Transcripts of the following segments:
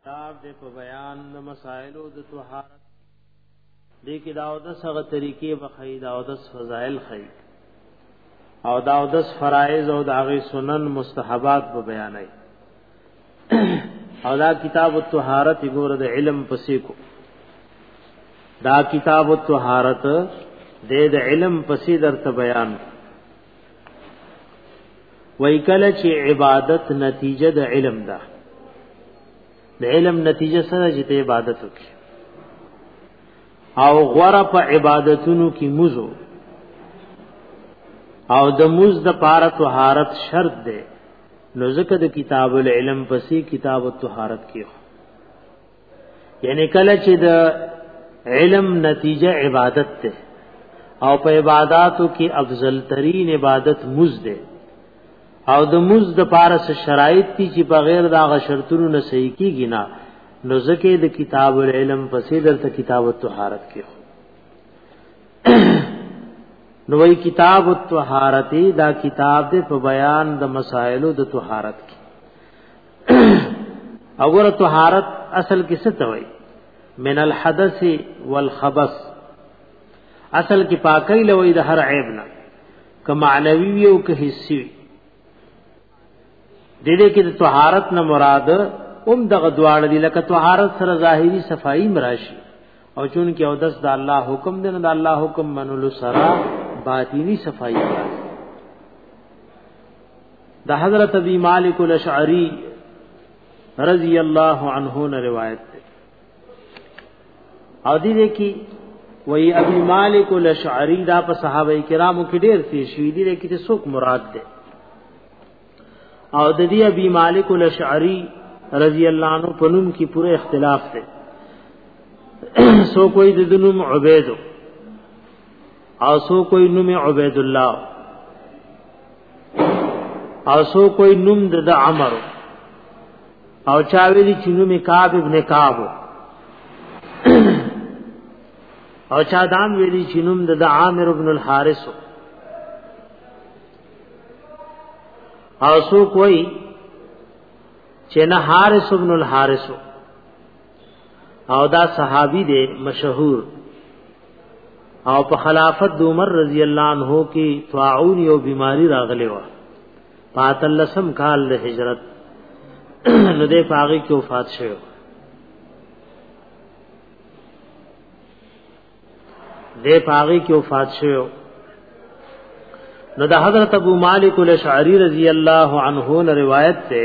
کتاب دې په بیان د مسائلو د طهارت دې کې دا او د سغه طریقې بخی دا او د فضائل خی او دا او د فرایض او د هغه سنن مستحبات په بیانای او دا کتاب الطهارت ګور د علم پسې کو دا کتاب الطهارت دې د علم پسې درته بیان کو وای کله چې عبادت نتیجه د علم ده د علم نتیجه سره چې ته عبادت وکې او غره په عبادتونو کې موزو او د موز د پاره طهارت شرط ده نو ځکه د کتاب العلم پسې کتاب الطهارت کې یعنی کله چې د علم نتیجه عبادت ده او په عبادتو کې افضل ترین عبادت مز ده او د مز د پارس شرایط دي چې بغیر دا غ شرطونو نه صحیح کیږي نه نو زکه د کتاب العلم پسې درته کتاب الطهارت کې نو وی کتاب الطهارت دا کتاب دې په بیان د مسائلو د طهارت کې اگر طهارت اصل کې څه ته وایي من الحدث والخبث اصل کې پاکي لوي د هر عیب نه که معنوي وي او که حسي وي د دې کې د طهارت نه مراد اوم دغه دواړه دي لکه طهارت سره ظاهري صفائی مراشي او چون کې او دس د الله حکم دی نه د الله حکم منلو سره باطینی صفائی مراشي د حضرت ابي مالک الاشعري رضی الله عنه نه روایت ده او دې دې کې وی ابي مالک الاشعري دا په صحابه کرامو کې ډېر تیر شوی دی کې څوک مراد ده او د دې ابي مالک الاشعري رضی الله عنه په نوم کې پوره اختلاف ده سو کوئی د نوم عبید او سو کوئی نوم عبید الله او سو کوئی نوم د عمر او چا ویلی چې نوم کعب ابن کعب او چا دام ویلی چې نوم د عامر ابن الحارث او سو کوئی چې نه حارث ابن الحارث او دا صحابي دی مشهور او په خلافت د عمر رضی الله عنه کې طاعون یو بیماری راغلی و پاتلسم کال د هجرت نو دې پاغي کې وفات شوی دې پاغي کې وفات شوی نو د حضرت ابو مالک الاشعری رضی الله عنه نه روایت ده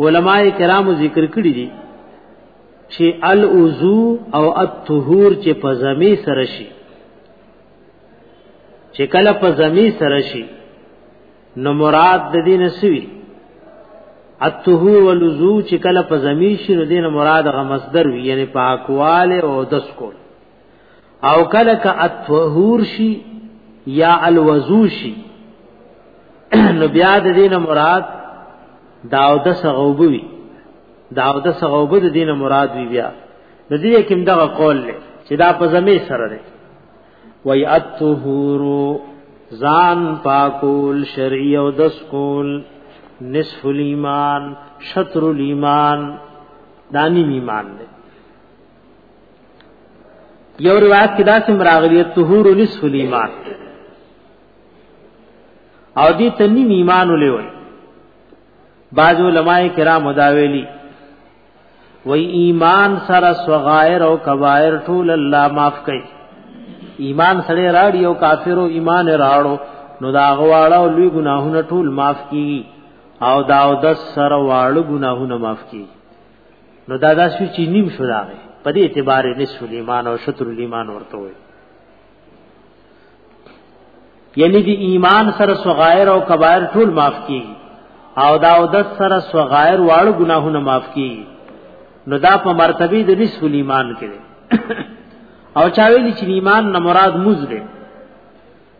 علماء کرامو ذکر کړی دي چې الوضو او الطهور چې په زمي سره شي چې کله په زمي سره شي نو مراد د دین سوي الطهور والوضو چې کله په زمي شي نو دین مراد غ مصدر وي یعنی پاکواله او دس کول او کله ک اتوهور شي یا الوضو شي نو بیا د دینه مراد داو د سغوبوي داو د سغوب د دینه مراد وی بیا د دې کوم دغه قول له چې دا په زمي سره دی وای اتوهور ځان پاکول شرعي او د سکول نصف الايمان شطر الايمان دانی ایمان دی یو روایت کې دا سم راغلی طهور نصف الایمان او دې تنیم ایمان ولوي بعض علماء کرام مداویلی وی ایمان سره صغائر او کبائر ټول الله معاف کوي ایمان سره راړي او کافرو ایمان راړو نو دا غواړه او لوی ګناهونه ټول معاف کیږي او دا او د سره واړو ګناهونه معاف کیږي نو دا داسې چې نیم شو دا په دې اعتبار نصف الایمان او شطر الایمان ورته وي یعنی دی ایمان سره صغائر او کبائر ټول معاف کی او دا او د سره صغائر واړو ګناهونه معاف کی نو دا په مرتبه د نصف ایمان کې او چا ویلی چې ایمان نه مراد موز دی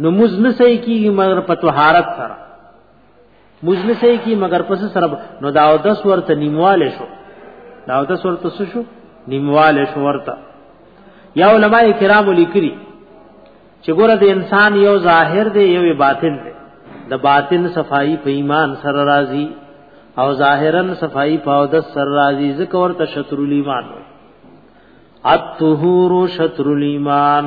نو موز نه صحیح کیږي مگر په طهارت سره مزنه صحیح کی مگر پس سره نو دا او دس ورته نیمواله شو دا او دس ورته څه شو نیمواله شو ورته یا علماء کرام لیکري چې ګوره د انسان یو ظاهر دی یو باطن دی د باطن صفائی په ایمان سره راضی او ظاهرا صفائی په او دس سره راضی ذکر ورته شطر الایمان الطهور شطر الایمان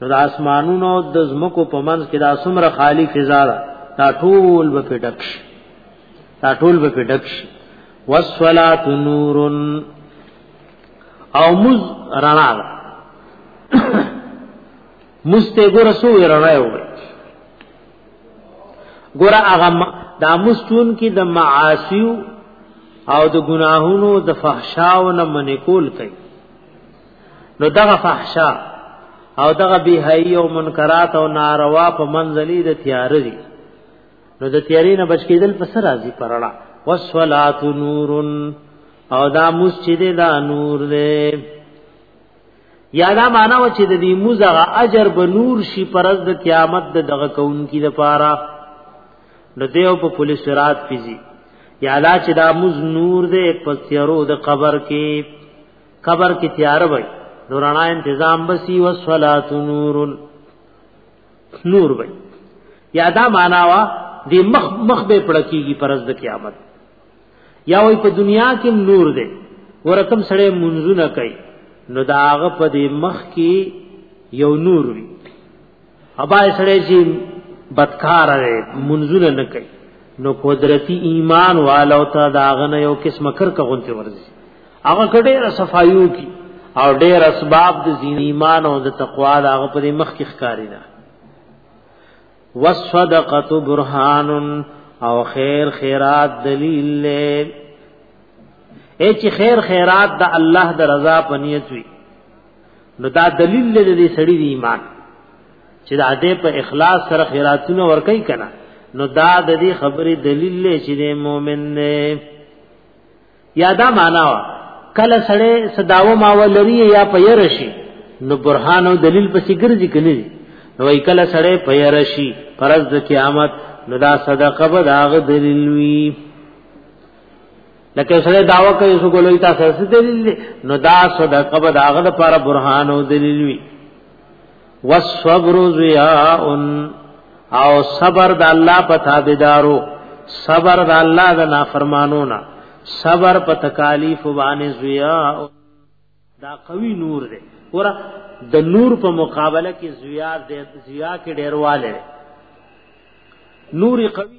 نو د اسمانونو د زمکو په منځ کې دا څومره خالی فضا ده دا ټول به پټک شي دا ټول به پټک شي والصلاه نور او مز رڼا ده مسته ګور سو رڼا یو ګور هغه د مستون کې د معاصی او د ګناهونو د فحشاو نه منې کول کوي نو دغه فحشا او دغه بهای او منکرات او ناروا په منځلي د تیار دي نو د تیارې نه بچ کېدل په سر راځي پرړه والصلات نور او دا مسجد دا نور دی یا دا معنا و چې د دې موزغه اجر به نور شي پرز د قیامت د دغه کون کی د پاره نو دیو په پولیس رات پیږي یا لا چې دا موز نور دې پسیرو د قبر کې قبر کې تیار وای نو رڼا تنظیم بسی و صلات نور نور وای یادا معنا وا د مخ مخ به پړکیږي پرز د قیامت یا وای په دنیا کې نور دی ورکم سړی منځونه کوي نو داغه په دې مخ کې یو نور وي ابا سړی چې بدکار دی منزل نه کوي نو قدرتی ایمان والو ته داغنه یو قسم کر کغونته ورزي هغه کډه صفایو کی او ډېر اسباب د زین ایمان او د تقوا د هغه په مخ کې ښکاری نه والصدقه برهان او خیر خیرات دلیل له اې چې خیر خیرات د الله د رضا په نیت وي نو دا دلیل لري دې سړی دی ایمان چې دا دې په اخلاص سره خیراتونه ور کوي کنه نو دا د دې خبرې دلیل لري چې دې مؤمن نه یادا معنا وا کله سړی صداو ما ولري یا په يرشي نو برهان او دلیل پسې ګرځي کني نو ای کله سړی په يرشي فرض د قیامت نو دا صدقه به داغ دلیل وی لکه سره داوا کوي سو ګولوي تاسو څه دلیل نو دا صدقه به داغه لپاره برهان او دلیل وي والصبر ضیاء او صبر د الله په تابعدارو صبر د الله د نافرمانو نه صبر په تکالیف باندې ضیاء دا قوی نور دی ور د نور په مقابله کې ضیاء د ضیاء کې ډیرواله نوري قوی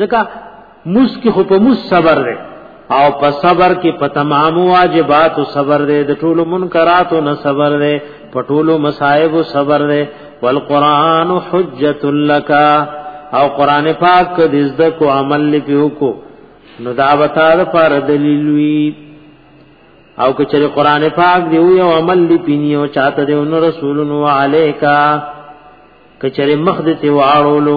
ځکه موس کې خو په موس صبر دی او په صبر کې په تمام واجبات صبر دی د ټولو منکراتو نه صبر دی په ټولو مصائب صبر دی والقران حجت لك او قران پاک د زده کو عمل لپیو کو نو دا وتار پر دلیل وی او کچره قران پاک دی یو عمل لپینی او چاته دی نو رسولن علیکا کچره مخ دې ته واړولو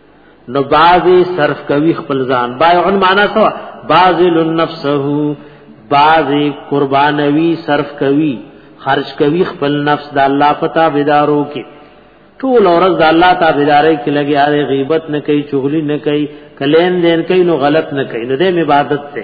نو بعضی صرف کوي خپل ځان بایعن معنا سوا بعضی لنفسه بعضی قربانوي صرف کوي خرج کوي خپل نفس د الله پتا بيدارو کې ټول اورز د الله تابعداري کې لګي اره غیبت نه کوي چغلی نه کوي کلین دین کوي نو غلط نه کوي نو د عبادت ته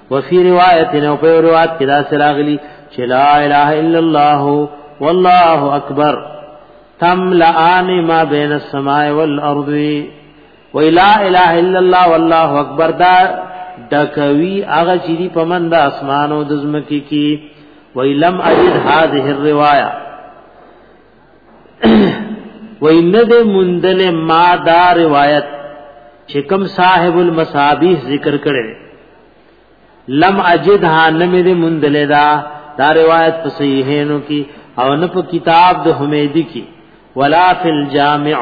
وفي روایت نو په روایت کې دا سراغلی چې لا اله الا الله والله اکبر تملأان ما بين السماء والارض ولا اله الا الله والله اکبر دا دکوي هغه چې دی په من د اسمانو د زمکی کې ویلم اجد هذه الروايه وای نه د مندل ما دا روایت چې کوم صاحب المصابيح ذکر کړي لم اجدها نمه د مندل دا دا روایت په صحیحینو کې او نه په کتاب د حمیدی کې ولا فی الجامع